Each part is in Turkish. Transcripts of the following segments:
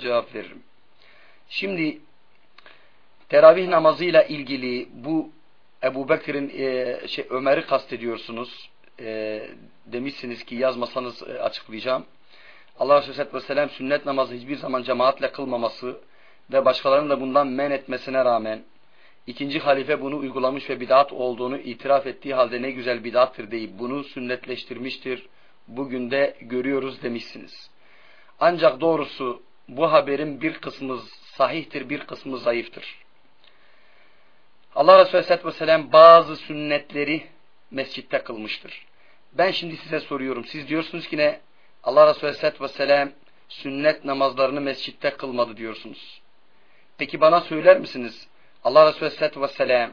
cevap veririm. Şimdi teravih namazıyla ilgili bu Ebu Bekir'in e, şey, Ömer'i kastediyorsunuz. E, demişsiniz ki yazmasanız e, açıklayacağım. Allah Resulü Aleyhisselatü Vesselam sünnet namazı hiçbir zaman cemaatle kılmaması ve başkalarının da bundan men etmesine rağmen ikinci halife bunu uygulamış ve bidat olduğunu itiraf ettiği halde ne güzel bidattır deyip bunu sünnetleştirmiştir. Bugün de görüyoruz demişsiniz. Ancak doğrusu bu haberin bir kısmı sahihtir, bir kısmı zayıftır. Allah Resulü Aleyhisselatü Vesselam bazı sünnetleri mescitte kılmıştır. Ben şimdi size soruyorum. Siz diyorsunuz ki ne? Allah Resulü Aleyhisselatü Vesselam sünnet namazlarını mescitte kılmadı diyorsunuz. Peki bana söyler misiniz? Allah Resulü Aleyhisselatü Vesselam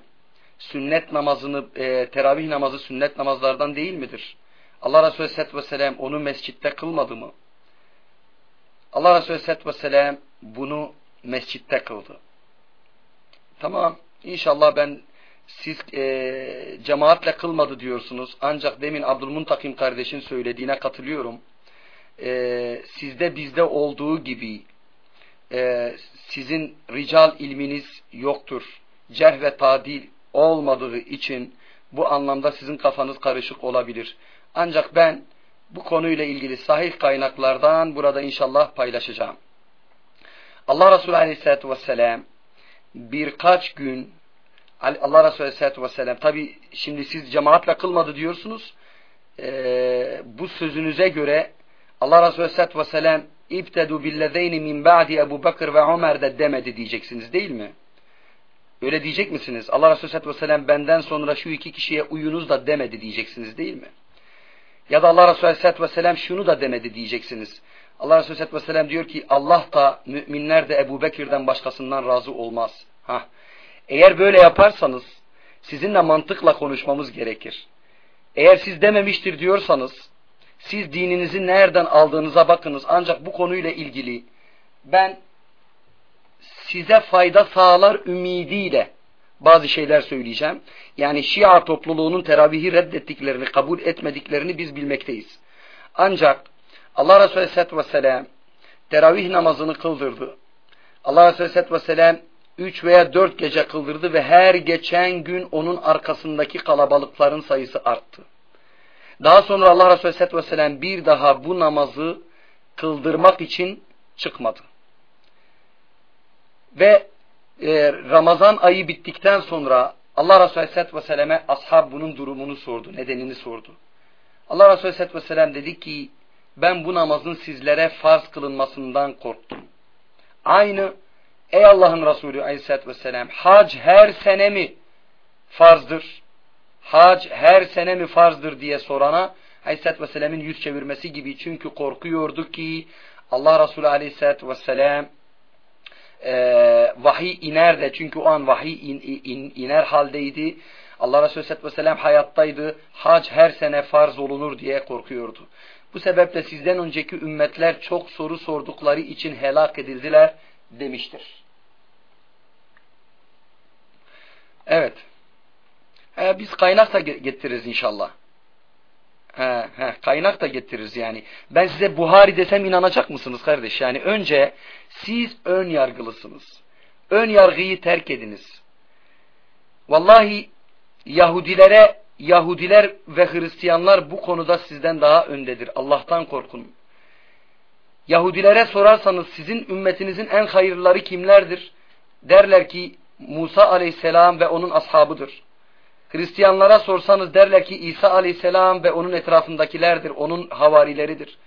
sünnet namazını, e, teravih namazı sünnet namazlardan değil midir? Allah Resulü Aleyhisselatü Vesselam onu mescitte kılmadı mı? Allah Resulü Aleyhisselatü Vesselam bunu mescitte kıldı. Tamam. İnşallah ben siz e, cemaatle kılmadı diyorsunuz. Ancak demin Abdülmuntakim kardeşin söylediğine katılıyorum. E, sizde bizde olduğu gibi e, sizin rical ilminiz yoktur. Cerh ve tadil olmadığı için bu anlamda sizin kafanız karışık olabilir. Ancak ben bu konuyla ilgili sahih kaynaklardan burada inşallah paylaşacağım. Allah Resulü Aleyhisselatü Vesselam birkaç gün Allah Resulü Aleyhisselatü Vesselam tabi şimdi siz cemaatle kılmadı diyorsunuz. Ee, bu sözünüze göre Allah Resulü Aleyhisselatü Vesselam İbtedu billezeyni min ba'di Ebu Bakır ve Ömer de demedi diyeceksiniz değil mi? Öyle diyecek misiniz? Allah Resulü Aleyhisselatü Vesselam benden sonra şu iki kişiye uyunuz da demedi diyeceksiniz değil mi? Ya da Allah Resulü Aleyhisselatü Vesselam şunu da demedi diyeceksiniz. Allah Resulü Aleyhisselatü Vesselam diyor ki Allah da müminler de Ebu Bekir'den başkasından razı olmaz. Hah. Eğer böyle yaparsanız sizinle mantıkla konuşmamız gerekir. Eğer siz dememiştir diyorsanız siz dininizi nereden aldığınıza bakınız. Ancak bu konuyla ilgili ben size fayda sağlar ümidiyle bazı şeyler söyleyeceğim. Yani Şia topluluğunun teravihi reddettiklerini, kabul etmediklerini biz bilmekteyiz. Ancak Allah Resulü Aleyhisselatü Vesselam teravih namazını kıldırdı. Allah Resulü Aleyhisselatü Vesselam üç veya dört gece kıldırdı ve her geçen gün onun arkasındaki kalabalıkların sayısı arttı. Daha sonra Allah Resulü Aleyhisselatü Vesselam bir daha bu namazı kıldırmak için çıkmadı. Ve e, Ramazan ayı bittikten sonra Allah Resulü Aleyhisselatü Vesselam'e ashab bunun durumunu sordu, nedenini sordu. Allah Resulü Aleyhisselatü Vesselam dedi ki ben bu namazın sizlere farz kılınmasından korktum. Aynı ey Allah'ın Resulü Aleyhisselatü Vesselam hac her sene mi farzdır? Hac her sene mi farzdır diye sorana Aleyhisselatü Vesselam'ın yüz çevirmesi gibi çünkü korkuyordu ki Allah Resulü Aleyhisselatü Vesselam e, vahiy iner de çünkü o an vahiy in, in, iner haldeydi. Allah Resulü Aleyhisselatü Vesselam hayattaydı. Hac her sene farz olunur diye korkuyordu. Bu sebeple sizden önceki ümmetler çok soru sordukları için helak edildiler demiştir. Evet. He, biz kaynak da getiririz inşallah. He, he, kaynak da getiririz yani. Ben size Buhari desem inanacak mısınız kardeş? Yani önce siz ön yargılısınız. Ön yargıyı terk ediniz. Vallahi Yahudilere, Yahudiler ve Hristiyanlar bu konuda sizden daha öndedir. Allah'tan korkun. Yahudilere sorarsanız sizin ümmetinizin en hayırlıları kimlerdir? Derler ki Musa aleyhisselam ve onun ashabıdır. Hristiyanlara sorsanız derler ki İsa aleyhisselam ve onun etrafındakilerdir, onun havarileridir.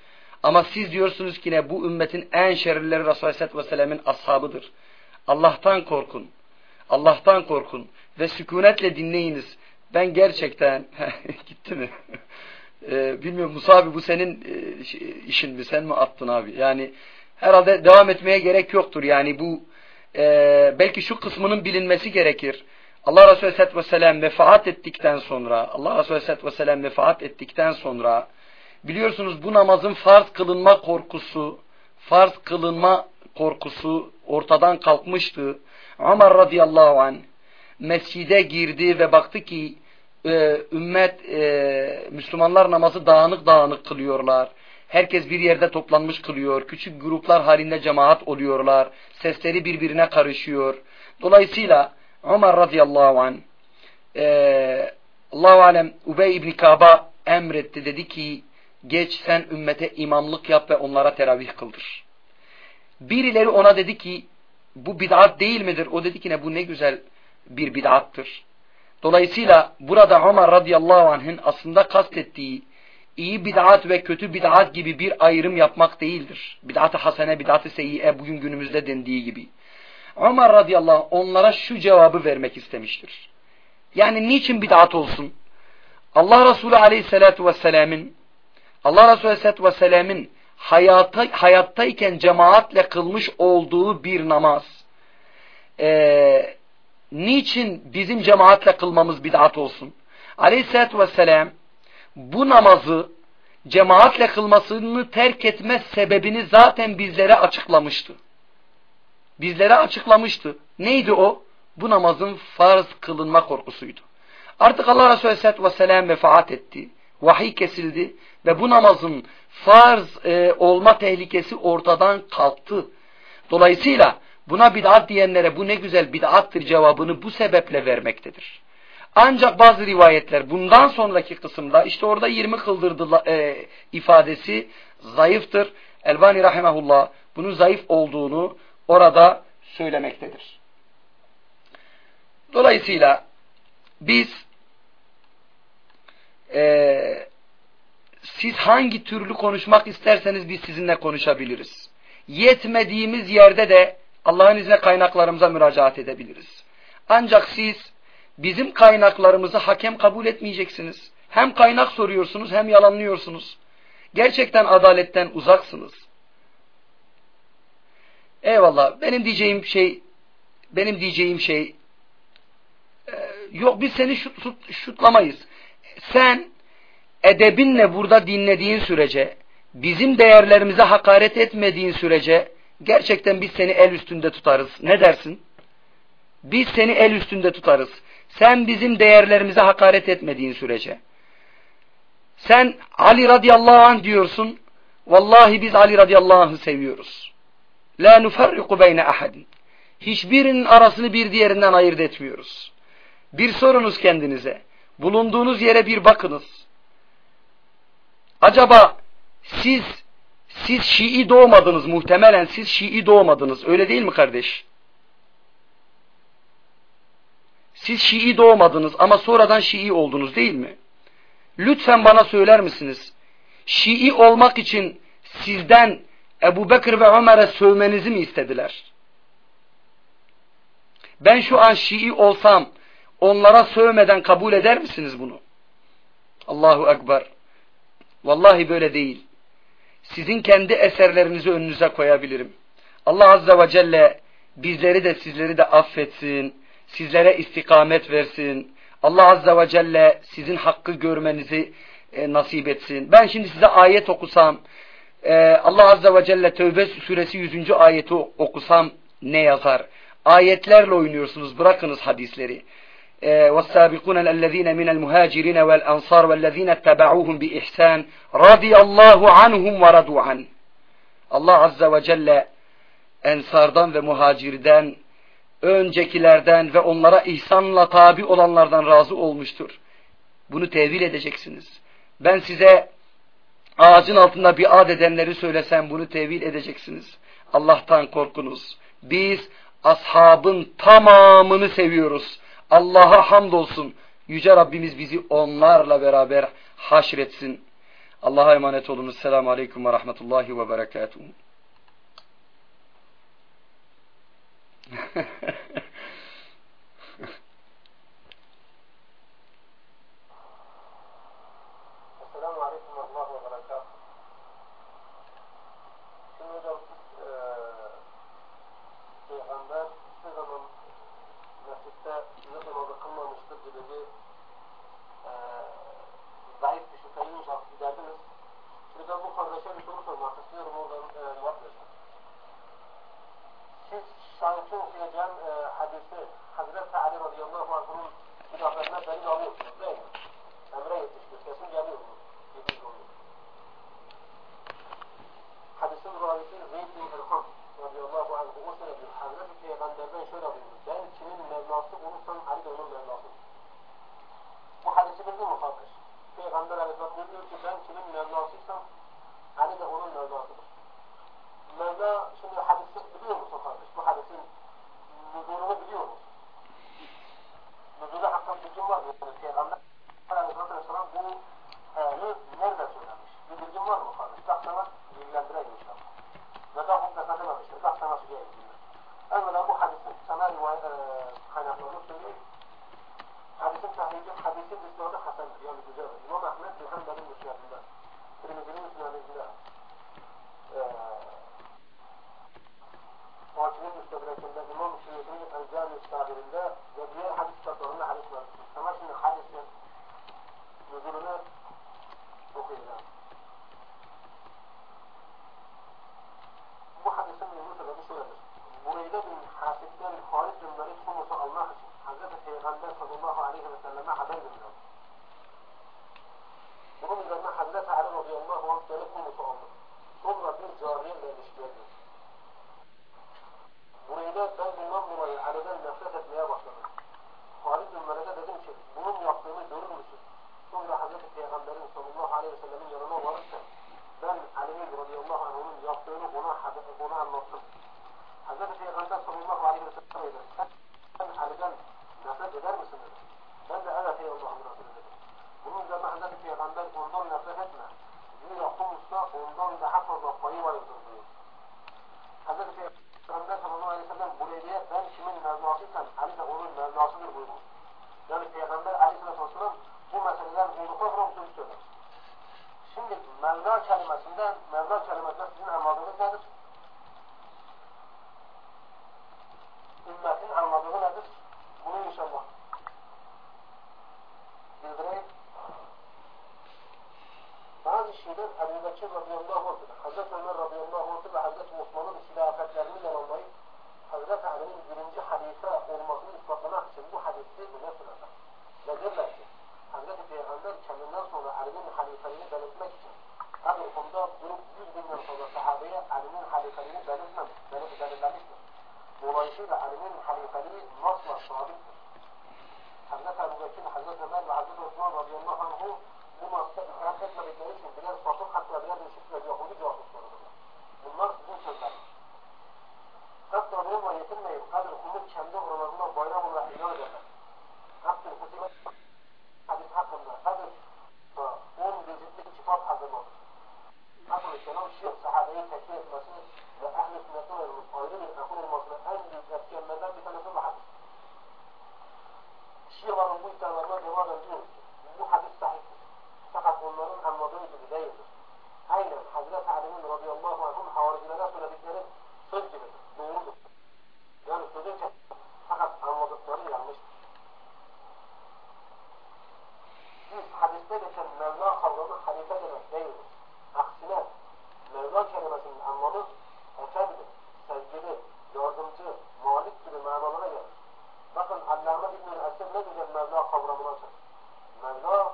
Ama siz diyorsunuz ki ne bu ümmetin en şerrileri Resulü Aleyhisselatü Vesselam'ın ashabıdır. Allah'tan korkun. Allah'tan korkun. Ve sükunetle dinleyiniz. Ben gerçekten gitti mi? ee, bilmiyorum Musa abi bu senin e, işin mi? Sen mi attın abi? Yani herhalde devam etmeye gerek yoktur. Yani bu e, belki şu kısmının bilinmesi gerekir. Allah Resulü Aleyhisselatü Vesselam vefat ettikten sonra Allah Resulü Aleyhisselatü Vesselam vefat ettikten sonra biliyorsunuz bu namazın farz kılınma korkusu farz kılınma korkusu ortadan kalkmıştı. Ömer radıyallahu anh mescide girdi ve baktı ki e, ümmet e, Müslümanlar namazı dağınık dağınık kılıyorlar. Herkes bir yerde toplanmış kılıyor. Küçük gruplar halinde cemaat oluyorlar. Sesleri birbirine karışıyor. Dolayısıyla Ömer radıyallahu anh e, Allahu alem Ubey ibn Kaba emretti dedi ki geç sen ümmete imamlık yap ve onlara teravih kıldır. Birileri ona dedi ki bu bid'at değil midir? O dedi ki ne bu ne güzel bir bid'attır. Dolayısıyla burada Ömer radıyallahu anh'ın aslında kastettiği iyi bid'at ve kötü bid'at gibi bir ayrım yapmak değildir. Bid'at-ı hasene, bid'at-ı seyyiye bugün günümüzde dendiği gibi. Ömer radıyallahu anh onlara şu cevabı vermek istemiştir. Yani niçin bid'at olsun? Allah Resulü aleyhissalatu vesselam'ın Allah Resulü aleyhissalatu vesselam'ın hayata, hayattayken cemaatle kılmış olduğu bir namaz. Ee, niçin bizim cemaatle kılmamız bid'at olsun? Aleyhissalatu vesselam bu namazı cemaatle kılmasını terk etme sebebini zaten bizlere açıklamıştı. Bizlere açıklamıştı. Neydi o? Bu namazın farz kılınma korkusuydu. Artık Allah Resulü Aleyhisselatü Vesselam vefat etti. Vahiy kesildi ve bu namazın farz e, olma tehlikesi ortadan kalktı. Dolayısıyla buna bid'at diyenlere bu ne güzel bid'attır cevabını bu sebeple vermektedir. Ancak bazı rivayetler bundan sonraki kısımda işte orada 20 kıldırdı e, ifadesi zayıftır. Elbani rahimahullah bunun zayıf olduğunu orada söylemektedir. Dolayısıyla biz e, siz hangi türlü konuşmak isterseniz biz sizinle konuşabiliriz. Yetmediğimiz yerde de Allah'ın izniyle kaynaklarımıza müracaat edebiliriz. Ancak siz bizim kaynaklarımızı hakem kabul etmeyeceksiniz. Hem kaynak soruyorsunuz hem yalanlıyorsunuz. Gerçekten adaletten uzaksınız. Eyvallah. Benim diyeceğim şey benim diyeceğim şey e, yok biz seni şut, şut, şutlamayız. Sen edebinle burada dinlediğin sürece bizim değerlerimize hakaret etmediğin sürece gerçekten biz seni el üstünde tutarız. Ne dersin? Biz seni el üstünde tutarız. Sen bizim değerlerimize hakaret etmediğin sürece. Sen Ali radıyallahu anh diyorsun. Vallahi biz Ali radıyallahu anh'ı seviyoruz. La nufarriku beyne ahadin. Hiçbirinin arasını bir diğerinden ayırt etmiyoruz. Bir sorunuz kendinize. Bulunduğunuz yere bir bakınız. Acaba siz siz Şii doğmadınız muhtemelen siz Şii doğmadınız. Öyle değil mi kardeş? Siz Şii doğmadınız ama sonradan Şii oldunuz değil mi? Lütfen bana söyler misiniz? Şii olmak için sizden Ebu Bekir ve Ömer'e sövmenizi mi istediler? Ben şu an Şii olsam onlara sövmeden kabul eder misiniz bunu? Allahu Ekber. Vallahi böyle değil. Sizin kendi eserlerinizi önünüze koyabilirim. Allah Azze ve Celle bizleri de sizleri de affetsin sizlere istikamet versin. Allah Azze ve Celle sizin hakkı görmenizi e, nasip etsin. Ben şimdi size ayet okusam, e, Allah Azze ve Celle Tövbe suresi 100. ayeti okusam ne yazar? Ayetlerle oynuyorsunuz, bırakınız hadisleri. والسابقون الذين من المهاجرين والأنصار والذين اتبعوهم بإحسان رضي الله عنهم ورضوا عنه Allah Azze ve Celle ensardan ve muhacirden öncekilerden ve onlara ihsanla tabi olanlardan razı olmuştur. Bunu tevil edeceksiniz. Ben size ağacın altında bir ad edenleri söylesem bunu tevil edeceksiniz. Allah'tan korkunuz. Biz ashabın tamamını seviyoruz. Allah'a hamdolsun. Yüce Rabbimiz bizi onlarla beraber haşretsin. Allah'a emanet olunuz. Selamun Aleyküm ve Rahmetullahi ve Berekatuhu. başta okuyacağım e, ee, hadisi Hazreti Ali radıyallahu anh'ın silahlarına delil alıyor. Değil. Emre yetiştir. Kesin geliyor. Dediği oluyor. Hadisin ravisi Zeyd bin Mevla kelimesinden, Mevla kelimesinden شيل عالمين حنيفيين مصر الصالح حضرتك أبو بكر حضرتك مال وحضرتك عثمان رضي الله عنه هما كانت ما بيتناولش من بلاد الفاطمه حتى بلاد الشيخ اليهودي جوه النار بيوصل بقى كثر منهم ويتم يقابل خلود شملهم رمضان وبيرهم راح يجاوب hadiste geçen Mevla kavramı halife demek değildir. Aksine Mevla kelimesinin anlamı efendim, sevgili, yardımcı, malik gibi manalara gelir. Bakın Allame İbn-i Esir ne güzel Mevla kavramını açar. Mevla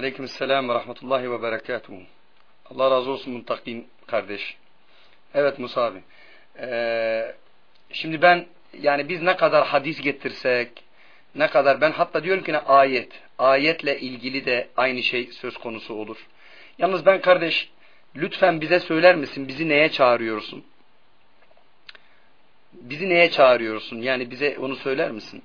Aleyküm selam ve rahmetullahi ve berekatuhu. Allah razı olsun muntakim kardeş. Evet Musa abi. Ee, şimdi ben yani biz ne kadar hadis getirsek ne kadar ben hatta diyorum ki ne ayet. Ayetle ilgili de aynı şey söz konusu olur. Yalnız ben kardeş lütfen bize söyler misin bizi neye çağırıyorsun? Bizi neye çağırıyorsun? Yani bize onu söyler misin?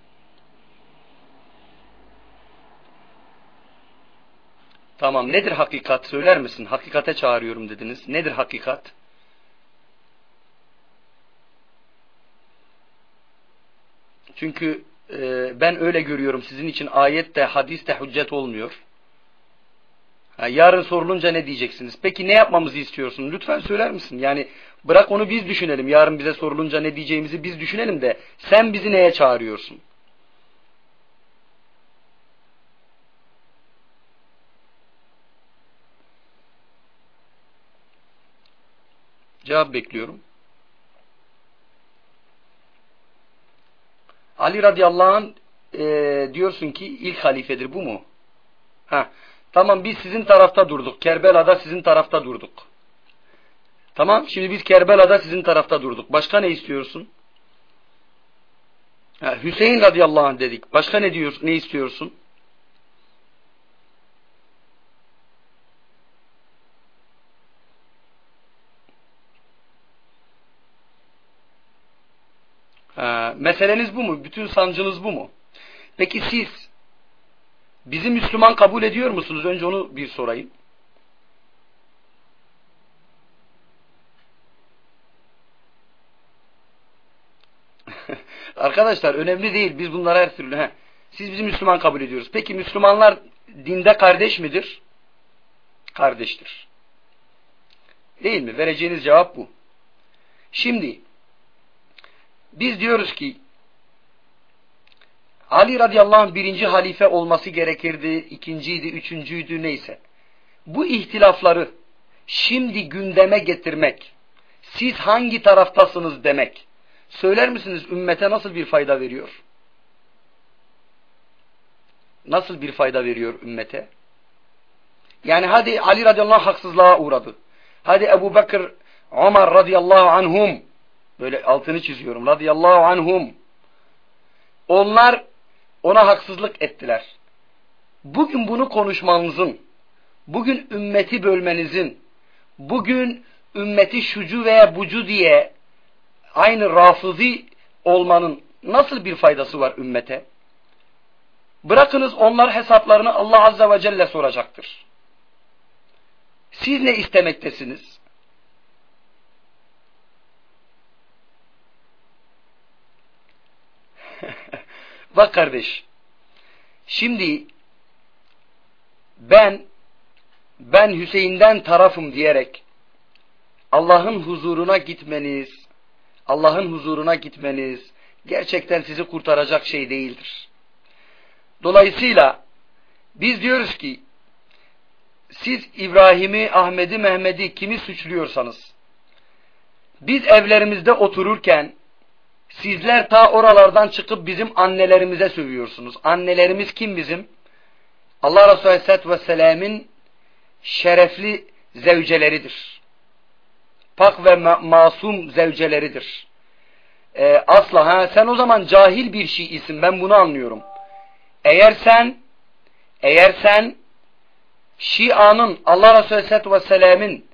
Tamam nedir hakikat söyler misin? Hakikate çağırıyorum dediniz. Nedir hakikat? Çünkü e, ben öyle görüyorum sizin için ayet de hadis de hüccet olmuyor. Ha, yarın sorulunca ne diyeceksiniz? Peki ne yapmamızı istiyorsun? Lütfen söyler misin? Yani bırak onu biz düşünelim. Yarın bize sorulunca ne diyeceğimizi biz düşünelim de sen bizi neye çağırıyorsun? Cevap bekliyorum. Ali radıyallahu anh e, diyorsun ki ilk halifedir bu mu? Ha, tamam biz sizin tarafta durduk. Kerbela'da sizin tarafta durduk. Tamam şimdi biz Kerbela'da sizin tarafta durduk. Başka ne istiyorsun? Ha, Hüseyin radıyallahu anh dedik. Başka ne diyorsun? Ne istiyorsun? Ha, meseleniz bu mu? Bütün sancınız bu mu? Peki siz bizi Müslüman kabul ediyor musunuz? Önce onu bir sorayım. Arkadaşlar önemli değil. Biz bunlara her türlü. He. Siz bizi Müslüman kabul ediyoruz. Peki Müslümanlar dinde kardeş midir? Kardeştir. Değil mi? Vereceğiniz cevap bu. Şimdi biz diyoruz ki Ali radıyallahu anh birinci halife olması gerekirdi, ikinciydi, üçüncüydü neyse. Bu ihtilafları şimdi gündeme getirmek, siz hangi taraftasınız demek, söyler misiniz ümmete nasıl bir fayda veriyor? Nasıl bir fayda veriyor ümmete? Yani hadi Ali radıyallahu anh haksızlığa uğradı. Hadi Ebu Bekir, Ömer radıyallahu anhum, böyle altını çiziyorum, radıyallahu anhum. Onlar ona haksızlık ettiler. Bugün bunu konuşmanızın, bugün ümmeti bölmenizin, bugün ümmeti şucu veya bucu diye aynı rafızi olmanın nasıl bir faydası var ümmete? Bırakınız onlar hesaplarını Allah Azze ve Celle soracaktır. Siz ne istemektesiniz? Bak kardeş, şimdi ben ben Hüseyin'den tarafım diyerek Allah'ın huzuruna gitmeniz, Allah'ın huzuruna gitmeniz gerçekten sizi kurtaracak şey değildir. Dolayısıyla biz diyoruz ki siz İbrahim'i, Ahmet'i, Mehmet'i kimi suçluyorsanız biz evlerimizde otururken Sizler ta oralardan çıkıp bizim annelerimize sövüyorsunuz. Annelerimiz kim bizim? Allah Resulü Aleyhisselatü Vesselam'ın şerefli zevceleridir. Pak ve ma masum zevceleridir. Ee, asla ha sen o zaman cahil bir şey isim ben bunu anlıyorum. eğer sen eğer sen Şia'nın Allah Resulü Aleyhisselatü Vesselam'ın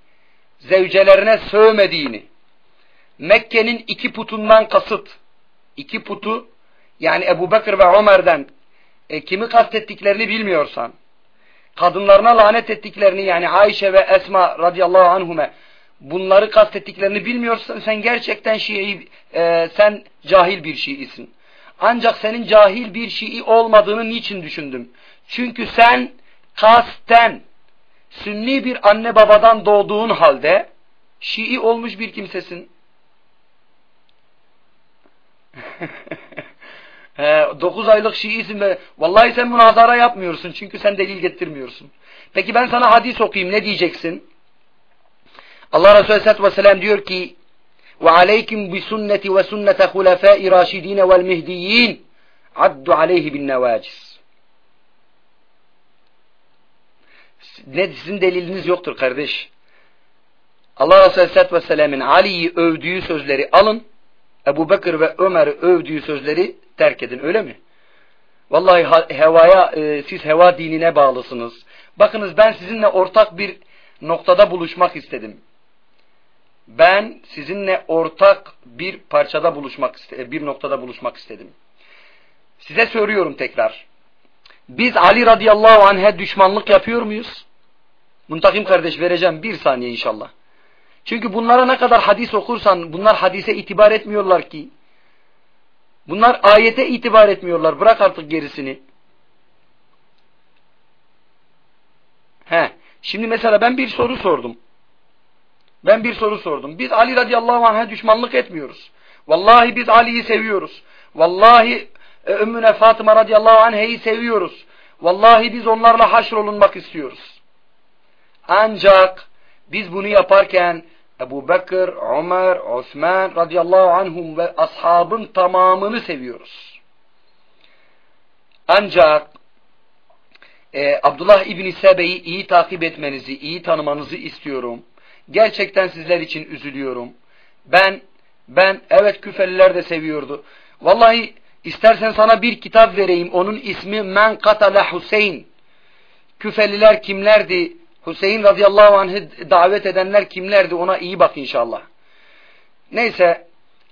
zevcelerine sövmediğini Mekke'nin iki putundan kasıt iki putu yani Ebu Bekir ve Ömer'den e, kimi kastettiklerini bilmiyorsan kadınlarına lanet ettiklerini yani Ayşe ve Esma radıyallahu anhume bunları kastettiklerini bilmiyorsan sen gerçekten Şii, e, sen cahil bir Şiisin. Ancak senin cahil bir Şii olmadığını niçin düşündüm? Çünkü sen kasten Sünni bir anne babadan doğduğun halde Şii olmuş bir kimsesin. He, 9 aylık Şiisin ve vallahi sen münazara yapmıyorsun çünkü sen delil getirmiyorsun. Peki ben sana hadis okuyayım ne diyeceksin? Allah Resulü Aleyhisselatü Vesselam diyor ki وَعَلَيْكُمْ بِسُنَّةِ وَسُنَّةَ خُلَفَاءِ رَاشِد۪ينَ وَالْمِهْدِيِّينَ عَدُّ عَلَيْهِ بِالنَّوَاجِسِ Ne sizin deliliniz yoktur kardeş. Allah Resulü Aleyhisselatü Vesselam'ın Ali'yi övdüğü sözleri alın. Ebu Bekir ve Ömer'i övdüğü sözleri terk edin. Öyle mi? Vallahi hevaya, e, siz heva dinine bağlısınız. Bakınız ben sizinle ortak bir noktada buluşmak istedim. Ben sizinle ortak bir parçada buluşmak istedim, bir noktada buluşmak istedim. Size söylüyorum tekrar. Biz Ali radıyallahu anh'e düşmanlık yapıyor muyuz? Muntakim kardeş vereceğim bir saniye inşallah. Çünkü bunlara ne kadar hadis okursan bunlar hadise itibar etmiyorlar ki. Bunlar ayete itibar etmiyorlar. Bırak artık gerisini. He. Şimdi mesela ben bir soru sordum. Ben bir soru sordum. Biz Ali radıyallahu anh'a düşmanlık etmiyoruz. Vallahi biz Ali'yi seviyoruz. Vallahi e, Ümmüne Fatıma radıyallahu anh'ı seviyoruz. Vallahi biz onlarla haşrolunmak istiyoruz. Ancak biz bunu yaparken Ebu Bekir, Ömer, Osman radıyallahu anhum ve ashabın tamamını seviyoruz. Ancak e, Abdullah İbni Sebe'yi iyi takip etmenizi, iyi tanımanızı istiyorum. Gerçekten sizler için üzülüyorum. Ben, ben evet küfeliler de seviyordu. Vallahi istersen sana bir kitap vereyim. Onun ismi Men Katala Hüseyin. Küfeliler kimlerdi? Hüseyin radıyallahu anh'ı davet edenler kimlerdi? Ona iyi bak inşallah. Neyse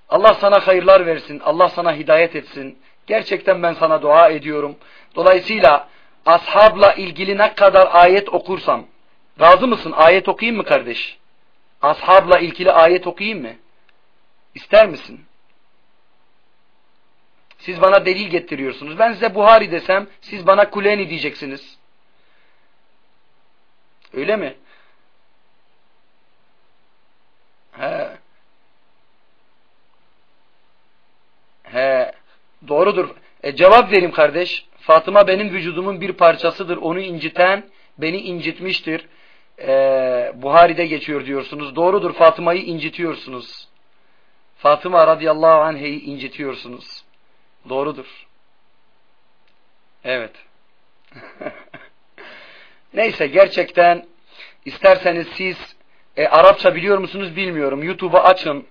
Allah sana hayırlar versin. Allah sana hidayet etsin. Gerçekten ben sana dua ediyorum. Dolayısıyla ashabla ilgili ne kadar ayet okursam razı mısın? Ayet okuyayım mı kardeş? Ashabla ilgili ayet okuyayım mı? İster misin? Siz bana delil getiriyorsunuz. Ben size Buhari desem siz bana Kuleni diyeceksiniz. Öyle mi? He. He. Doğrudur. E, cevap vereyim kardeş. Fatıma benim vücudumun bir parçasıdır. Onu inciten beni incitmiştir. Ee, Buhari'de geçiyor diyorsunuz. Doğrudur Fatıma'yı incitiyorsunuz. Fatıma radıyallahu anh'ı incitiyorsunuz. Doğrudur. Evet. Neyse gerçekten isterseniz siz e, Arapça biliyor musunuz bilmiyorum. YouTube'a açın.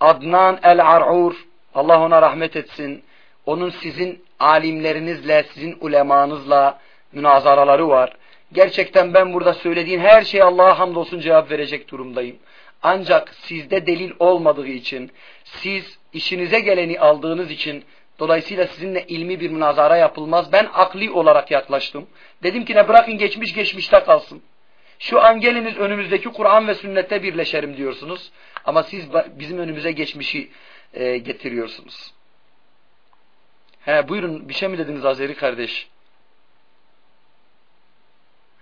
Adnan el-Ar'ur Allah ona rahmet etsin. Onun sizin alimlerinizle, sizin ulemanızla münazaraları var. Gerçekten ben burada söylediğin her şeye Allah'a hamdolsun cevap verecek durumdayım. Ancak sizde delil olmadığı için, siz işinize geleni aldığınız için Dolayısıyla sizinle ilmi bir münazara yapılmaz. Ben akli olarak yaklaştım. Dedim ki ne bırakın geçmiş geçmişte kalsın. Şu an geliniz önümüzdeki Kur'an ve sünnette birleşerim diyorsunuz. Ama siz bizim önümüze geçmişi e, getiriyorsunuz. He buyurun bir şey mi dediniz Azeri kardeş?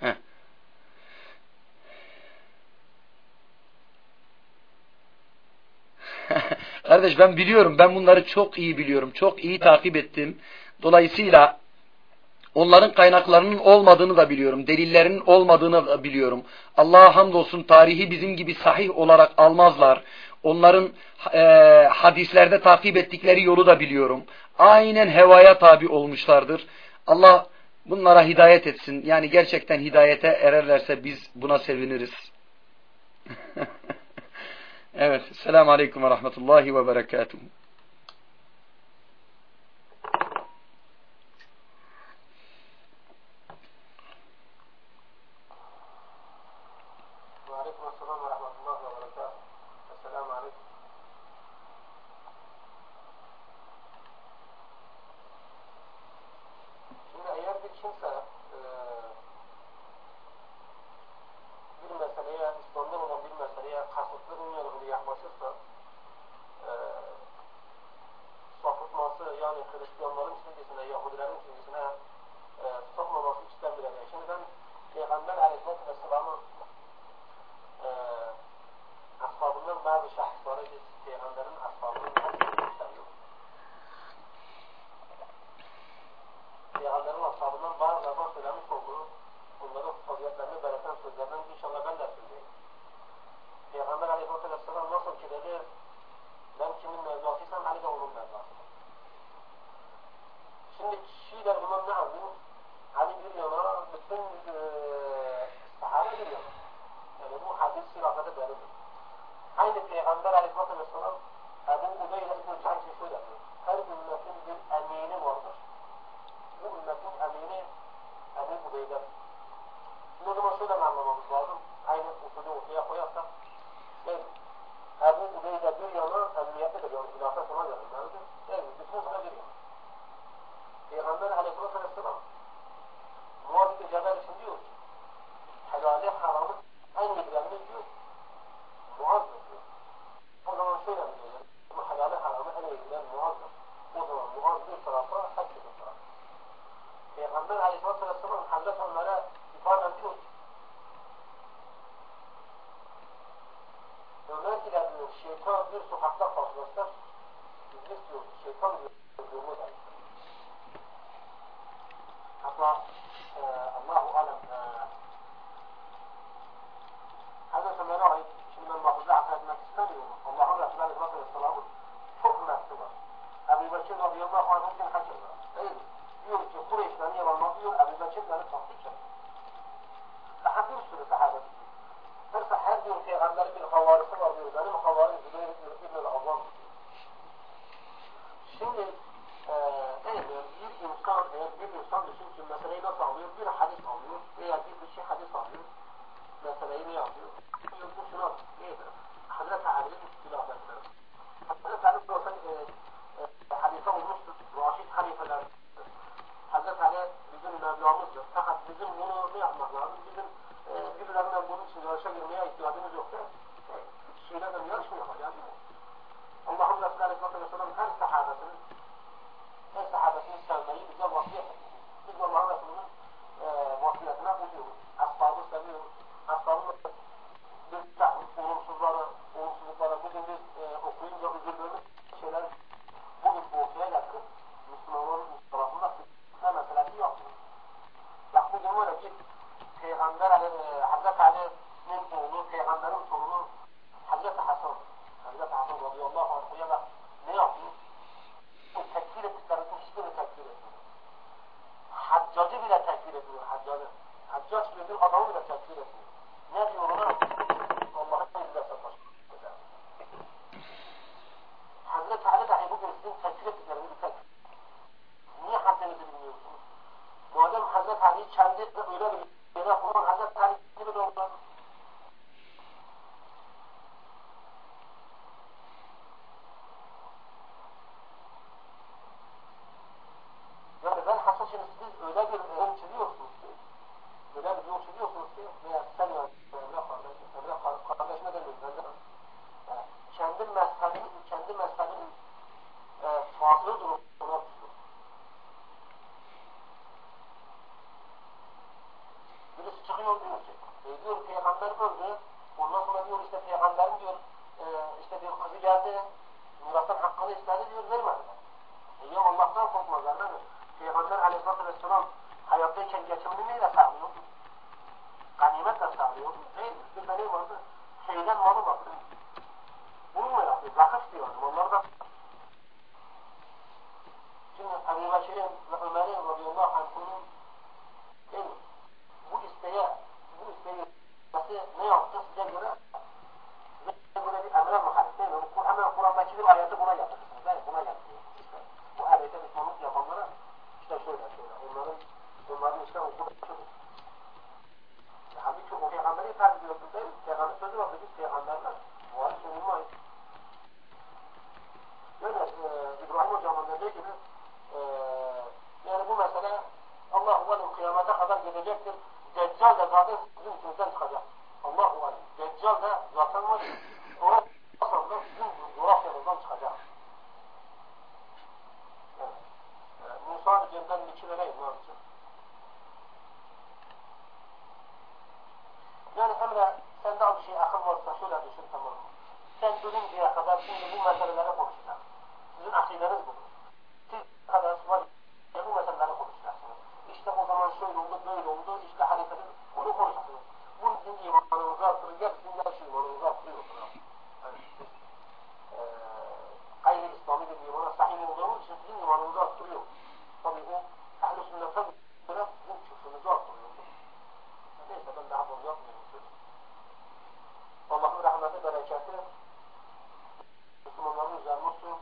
He. Kardeş ben biliyorum. Ben bunları çok iyi biliyorum. Çok iyi takip ettim. Dolayısıyla onların kaynaklarının olmadığını da biliyorum. Delillerinin olmadığını da biliyorum. Allah'a hamdolsun tarihi bizim gibi sahih olarak almazlar. Onların e, hadislerde takip ettikleri yolu da biliyorum. Aynen hevaya tabi olmuşlardır. Allah bunlara hidayet etsin. Yani gerçekten hidayete ererlerse biz buna seviniriz. Evet. Selamun Aleyküm ve Rahmetullahi ve Berekatuhu. Shalom. Hazreti Ali kendi öyle bir böyle Hazreti Ali gibi de. Kadar gidecektir. Deccal da zaten sizin içinizden çıkacak. Allahu alem. Deccal da zaten var. Sonra sonra sizin coğrafyanızdan çıkacak. Evet. Ee, Musa Cem'den iki vereyim ne yapacak? Yani Emre sende bir şey akıl varsa şöyle düşün tamam mı? Sen ölünceye kadar şimdi bu meseleleri konuşacağız. Sizin akideniz budur. Siz kadar var ya bu meseleleri konuşacaksınız. İşte o zaman şöyle oldu, böyle oldu, işte halifenin bunu konuşacaksınız. Bu sizin imanınızı arttırır, ya sizin her şey imanınızı arttırıyor. Yani siz e, gayri İslami bir imana sahip olduğunuz için sizin imanınızı arttırıyor. Tabii bu ehl-i sünnetten göre sizin küfrünüzü arttırıyor. Neyse ben daha fazla yapmıyorum. Allah'ın rahmeti, bereketi Müslümanların üzerine olsun.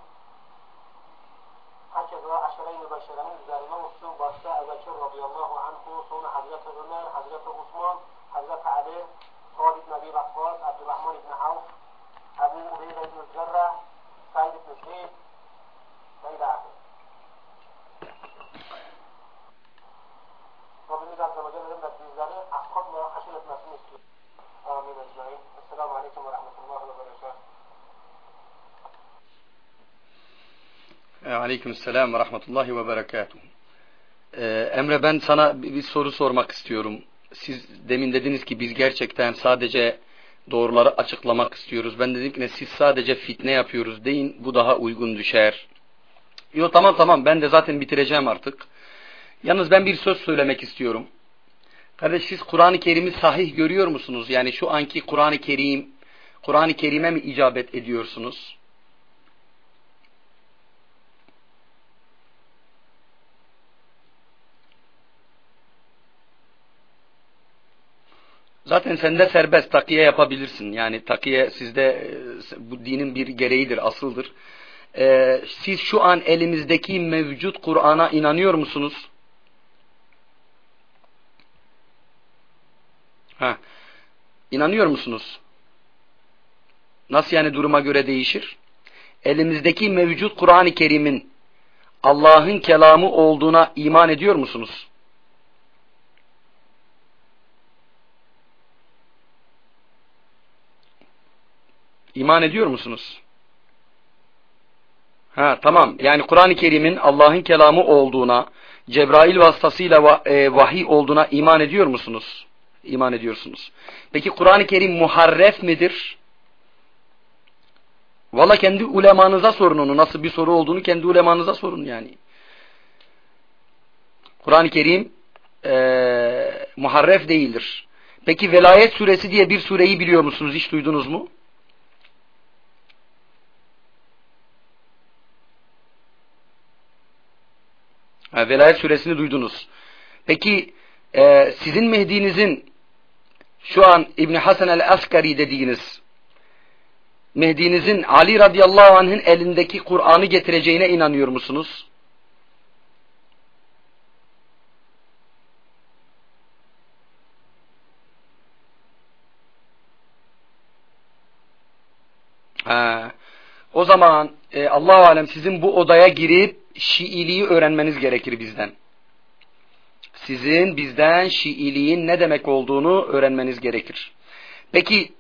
Herkese aşere-i beşerenin üzerine olsun. Başta Ebu Bekir radıyallahu anhu, sonra Hazreti Ömer, Hazreti Osman, Hazreti Ali, Saad ibn Abi Bakkar, Abdurrahman ibn Avf, Ebu Ubeyde ibn Cerrah, Said ibn Zeyd ve ilahi. Rabbimiz Azze ve Celle'nin de bizleri affetmeye haşir etmesini istiyor. Amin ecmaîn. Esselamu Aleyküm ve Rahmetullahi ve Berekatuhu. Aleyküm selam ve rahmetullahi ve berekatuhu. Ee, Emre ben sana bir, bir soru sormak istiyorum. Siz demin dediniz ki biz gerçekten sadece doğruları açıklamak istiyoruz. Ben dedim ki ne siz sadece fitne yapıyoruz deyin bu daha uygun düşer. Yok tamam tamam ben de zaten bitireceğim artık. Yalnız ben bir söz söylemek istiyorum. Kardeş siz Kur'an-ı Kerim'i sahih görüyor musunuz? Yani şu anki Kur'an-ı Kerim, Kur'an-ı Kerim'e mi icabet ediyorsunuz? Zaten sende serbest takiye yapabilirsin. Yani takiye sizde e, bu dinin bir gereğidir, asıldır. Ee, siz şu an elimizdeki mevcut Kur'an'a inanıyor musunuz? Ha. İnanıyor musunuz? Nasıl yani duruma göre değişir? Elimizdeki mevcut Kur'an-ı Kerim'in Allah'ın kelamı olduğuna iman ediyor musunuz? İman ediyor musunuz? Ha tamam. Yani Kur'an-ı Kerim'in Allah'ın kelamı olduğuna, Cebrail vasıtasıyla e, vahiy olduğuna iman ediyor musunuz? İman ediyorsunuz. Peki Kur'an-ı Kerim muharref midir? Valla kendi ulemanıza sorun onu. Nasıl bir soru olduğunu kendi ulemanıza sorun yani. Kur'an-ı Kerim e, muharref değildir. Peki Velayet suresi diye bir sureyi biliyor musunuz? Hiç duydunuz mu? Velayet suresini duydunuz. Peki e, sizin Mehdi'nizin şu an İbn Hasan el-Askari dediğiniz Mehdi'nizin Ali radıyallahu anh'ın elindeki Kur'an'ı getireceğine inanıyor musunuz? Ha, o zaman e, Allah alem sizin bu odaya girip Şiiliği öğrenmeniz gerekir bizden. Sizin bizden Şiiliğin ne demek olduğunu öğrenmeniz gerekir. Peki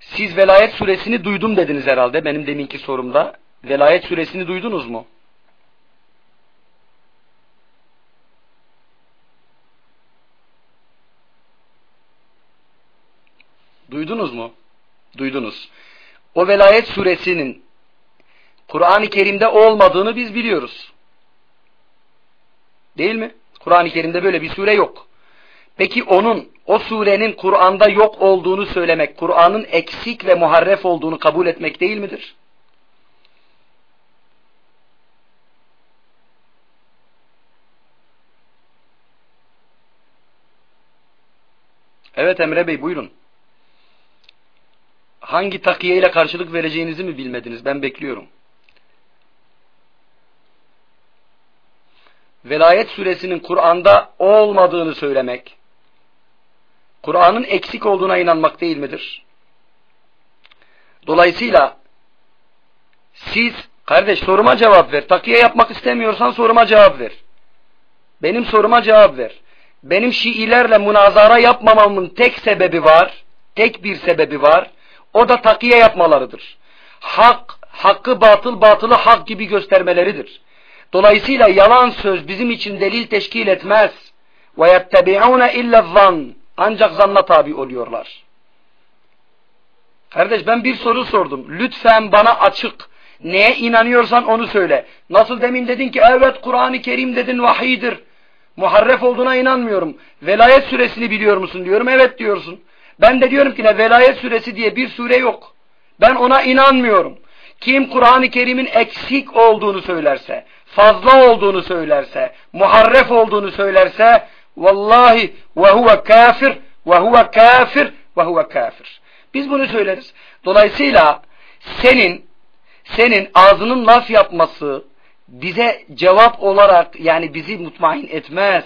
siz Velayet suresini duydum dediniz herhalde benim deminki sorumda. Velayet suresini duydunuz mu? Duydunuz mu? Duydunuz. O Velayet suresinin Kur'an-ı Kerim'de olmadığını biz biliyoruz. Değil mi? Kur'an-ı Kerim'de böyle bir sure yok. Peki onun, o surenin Kur'an'da yok olduğunu söylemek, Kur'an'ın eksik ve muharref olduğunu kabul etmek değil midir? Evet Emre Bey buyurun. Hangi takiye ile karşılık vereceğinizi mi bilmediniz? Ben bekliyorum. Velayet suresinin Kur'an'da olmadığını söylemek, Kur'an'ın eksik olduğuna inanmak değil midir? Dolayısıyla siz kardeş soruma cevap ver. Takiye yapmak istemiyorsan soruma cevap ver. Benim soruma cevap ver. benim Şiilerle münazara yapmamamın tek sebebi var. Tek bir sebebi var. O da takiye yapmalarıdır. Hak, hakkı batıl, batılı hak gibi göstermeleridir. Dolayısıyla yalan söz bizim için delil teşkil etmez. وَيَتَّبِعُونَ اِلَّا الظَّنْ Ancak zanna tabi oluyorlar. Kardeş ben bir soru sordum. Lütfen bana açık. Neye inanıyorsan onu söyle. Nasıl demin dedin ki evet Kur'an-ı Kerim dedin vahiydir. Muharref olduğuna inanmıyorum. Velayet suresini biliyor musun diyorum. Evet diyorsun. Ben de diyorum ki ne velayet suresi diye bir sure yok. Ben ona inanmıyorum. Kim Kur'an-ı Kerim'in eksik olduğunu söylerse, fazla olduğunu söylerse, muharref olduğunu söylerse, vallahi ve huve kafir, ve huve kafir, ve huve kafir. Biz bunu söyleriz. Dolayısıyla senin senin ağzının laf yapması bize cevap olarak yani bizi mutmain etmez.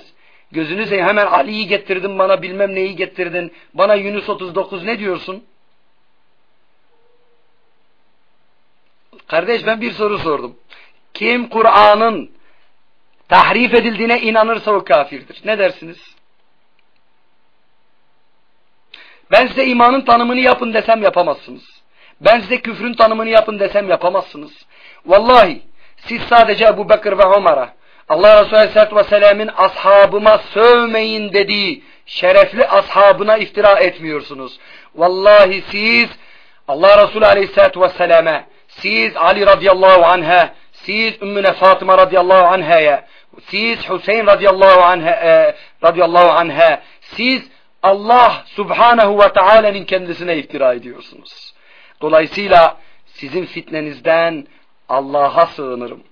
Gözünü seveyim hemen Ali'yi getirdin bana bilmem neyi getirdin. Bana Yunus 39 ne diyorsun? Kardeş ben bir soru sordum. Kim Kur'an'ın tahrif edildiğine inanırsa o kafirdir. Ne dersiniz? Ben size imanın tanımını yapın desem yapamazsınız. Ben size küfrün tanımını yapın desem yapamazsınız. Vallahi siz sadece Ebu Bekir ve Ömer'e Allah Resulü Aleyhisselatü Vesselam'ın ashabıma sövmeyin dediği şerefli ashabına iftira etmiyorsunuz. Vallahi siz Allah Resulü Aleyhisselatü Vesselam'a siz Ali radıyallahu anh'a siz Ümmüne Fatıma radıyallahu anha'ya siz Hüseyin radıyallahu anh'a e, radıyallahu anh'a siz Allah subhanahu ve teala'nın kendisine iftira ediyorsunuz. Dolayısıyla sizin fitnenizden Allah'a sığınırım.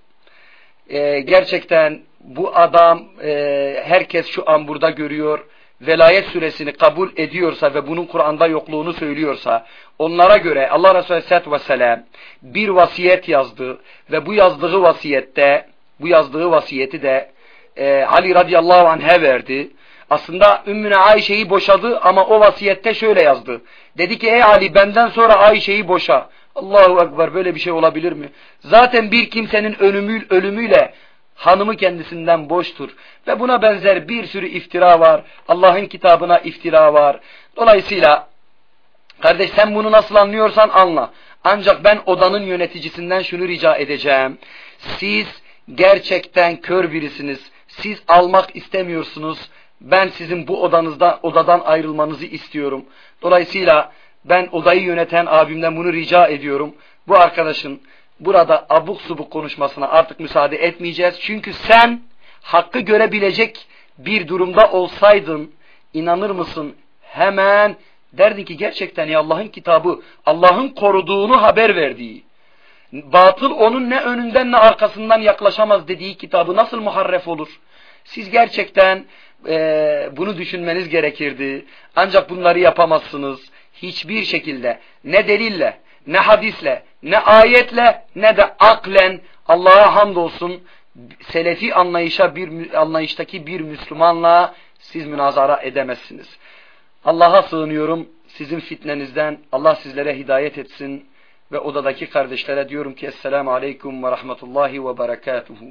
Ee, gerçekten bu adam e, herkes şu an burada görüyor. Velayet süresini kabul ediyorsa ve bunun Kur'an'da yokluğunu söylüyorsa onlara göre Allah Resulü Aleyhisselatü Vesselam bir vasiyet yazdı ve bu yazdığı vasiyette bu yazdığı vasiyeti de e, Ali radıyallahu anh'e verdi. Aslında Ümmüne Ayşe'yi boşadı ama o vasiyette şöyle yazdı. Dedi ki ey Ali benden sonra Ayşe'yi boşa. Allahu Ekber böyle bir şey olabilir mi? Zaten bir kimsenin ölümü, ölümüyle hanımı kendisinden boştur. Ve buna benzer bir sürü iftira var. Allah'ın kitabına iftira var. Dolayısıyla kardeş sen bunu nasıl anlıyorsan anla. Ancak ben odanın yöneticisinden şunu rica edeceğim. Siz gerçekten kör birisiniz. Siz almak istemiyorsunuz. Ben sizin bu odanızda odadan ayrılmanızı istiyorum. Dolayısıyla ben odayı yöneten abimden bunu rica ediyorum. Bu arkadaşın burada abuk subuk konuşmasına artık müsaade etmeyeceğiz. Çünkü sen hakkı görebilecek bir durumda olsaydın inanır mısın hemen derdin ki gerçekten ya Allah'ın kitabı Allah'ın koruduğunu haber verdiği batıl onun ne önünden ne arkasından yaklaşamaz dediği kitabı nasıl muharref olur? Siz gerçekten e, bunu düşünmeniz gerekirdi. Ancak bunları yapamazsınız. Hiçbir şekilde ne delille, ne hadisle, ne ayetle, ne de aklen Allah'a hamdolsun selefi anlayışa bir anlayıştaki bir Müslümanla siz münazara edemezsiniz. Allah'a sığınıyorum sizin fitnenizden. Allah sizlere hidayet etsin ve odadaki kardeşlere diyorum ki Esselamu Aleyküm ve Rahmetullahi ve Berekatuhu.